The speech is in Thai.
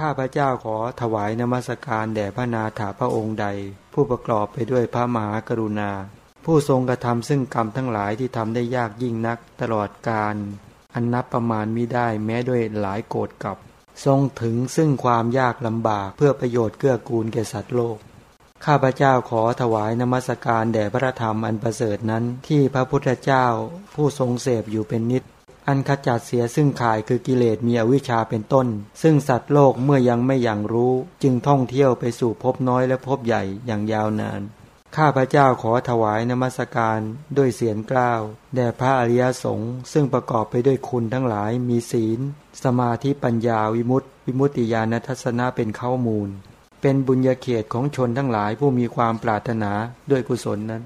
ข้าพระเจ้าขอถวายนมัสการแด่พระนาถาพระองค์ใด ผู้ประกอบไปด้วยพระมหากรุณา ผู้ทรงกระทำซึ่งกรรมทั้งหลายที่ทำได้ยากยิ่งนักตลอดการอันนับประมาณมิได้แม้ด้วยหลายโกรธกับ ทรงถึงซึ่งความยากลำบากเพื่อประโยชน์เกื้อกูลแก่สัตว์โลก ข้าพเจ้าขอถวายนมัสการแด่พระธรรมอันประเสริฐนั้นที่พระพุทธเจ้าผู้ทรงเสพอยู่เป็นนิด อันขจัดเสียซึ่งข่ายคือกิเลสมีอวิชชาเป็นต้น ซึ่งสัตว์โลกเมื่อยังไม่อย่างรู้ จึงท่องเที่ยวไปสู่ภพน้อยและภพใหญ่อย่างยาวนาน ข้าพระเจ้าขอถวายนมัสการด้วยเสียงกล้าวแด่พระอริยสงฆ์ซึ่งประกอบไปด้วยคุณทั้งหลายมีศีล สมาธิปัญญาวิมุตติ วิมุตติญาณทัศนะเป็นข้อมูล เป็นบุญญาเขตของชนทั้งหลายผู้มีความปรารถนาด้วยกุศลนั้น